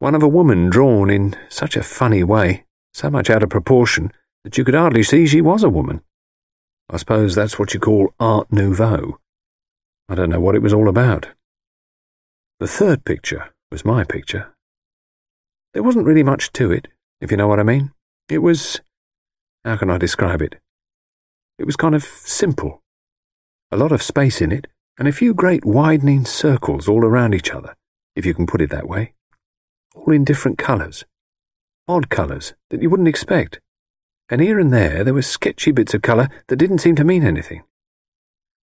One of a woman drawn in such a funny way, so much out of proportion, that you could hardly see she was a woman. I suppose that's what you call Art Nouveau. I don't know what it was all about. The third picture was my picture. There wasn't really much to it, if you know what I mean. It was. How can I describe it? It was kind of simple. A lot of space in it, and a few great widening circles all around each other, if you can put it that way. All in different colours. Odd colours that you wouldn't expect. And here and there there were sketchy bits of colour that didn't seem to mean anything.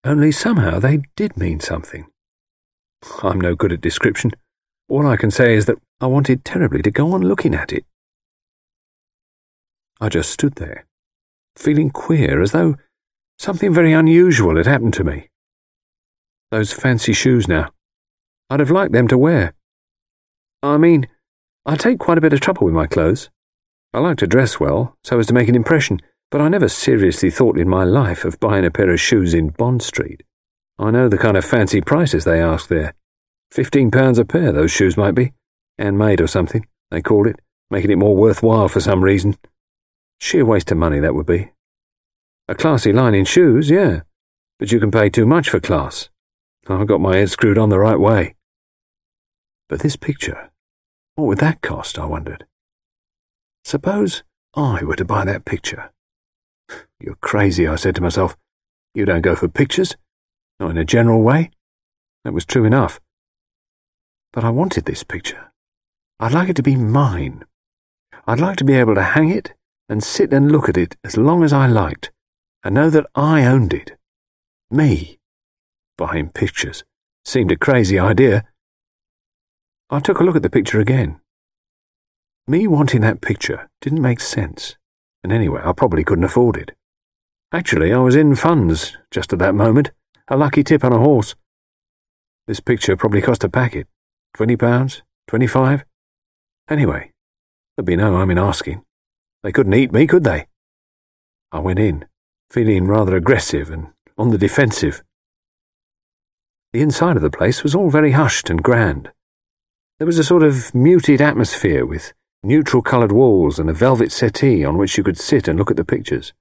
Only somehow they did mean something. I'm no good at description. All I can say is that I wanted terribly to go on looking at it. I just stood there, feeling queer, as though something very unusual had happened to me. Those fancy shoes now. I'd have liked them to wear. I mean, I take quite a bit of trouble with my clothes. I like to dress well, so as to make an impression, but I never seriously thought in my life of buying a pair of shoes in Bond Street. I know the kind of fancy prices they ask there. Fifteen pounds a pair, those shoes might be. Handmade or something, they call it, making it more worthwhile for some reason. Sheer waste of money, that would be. A classy line in shoes, yeah, but you can pay too much for class. I've got my head screwed on the right way. But this picture, what would that cost, I wondered? Suppose I were to buy that picture. You're crazy, I said to myself. You don't go for pictures, not in a general way. That was true enough. But I wanted this picture. I'd like it to be mine. I'd like to be able to hang it and sit and look at it as long as I liked, and know that I owned it. Me. Buying pictures seemed a crazy idea. I took a look at the picture again. Me wanting that picture didn't make sense, and anyway, I probably couldn't afford it. Actually, I was in funds just at that moment, a lucky tip on a horse. This picture probably cost a packet. Twenty pounds? Twenty-five? Anyway, there'd be no harm in asking. They couldn't eat me, could they? I went in, feeling rather aggressive and on the defensive. The inside of the place was all very hushed and grand. There was a sort of muted atmosphere with neutral coloured walls and a velvet settee on which you could sit and look at the pictures.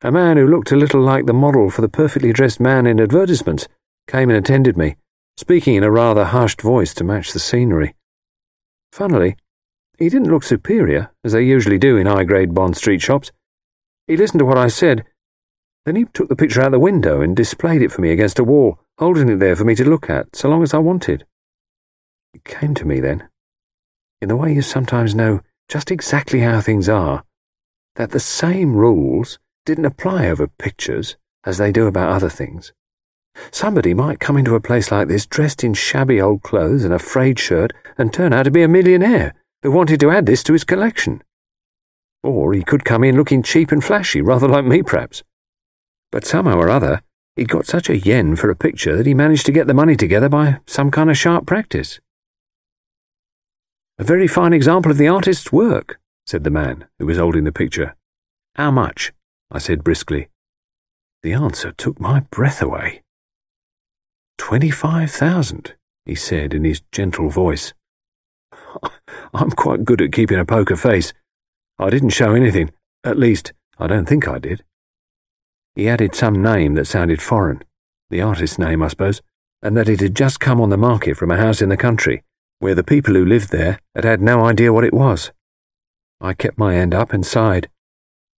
A man who looked a little like the model for the perfectly dressed man in advertisements came and attended me, speaking in a rather hushed voice to match the scenery. Funnily, he didn't look superior, as they usually do in high grade Bond Street shops. He listened to what I said. Then he took the picture out the window and displayed it for me against a wall, holding it there for me to look at so long as I wanted. It came to me then, in the way you sometimes know just exactly how things are, that the same rules didn't apply over pictures as they do about other things. Somebody might come into a place like this dressed in shabby old clothes and a frayed shirt and turn out to be a millionaire who wanted to add this to his collection. Or he could come in looking cheap and flashy, rather like me, perhaps. But somehow or other, he'd got such a yen for a picture that he managed to get the money together by some kind of sharp practice. A very fine example of the artist's work, said the man who was holding the picture. How much? I said briskly. The answer took my breath away. Twenty-five thousand, he said in his gentle voice. I'm quite good at keeping a poker face. I didn't show anything. At least, I don't think I did. He added some name that sounded foreign, the artist's name, I suppose, and that it had just come on the market from a house in the country, where the people who lived there had had no idea what it was. I kept my hand up and sighed.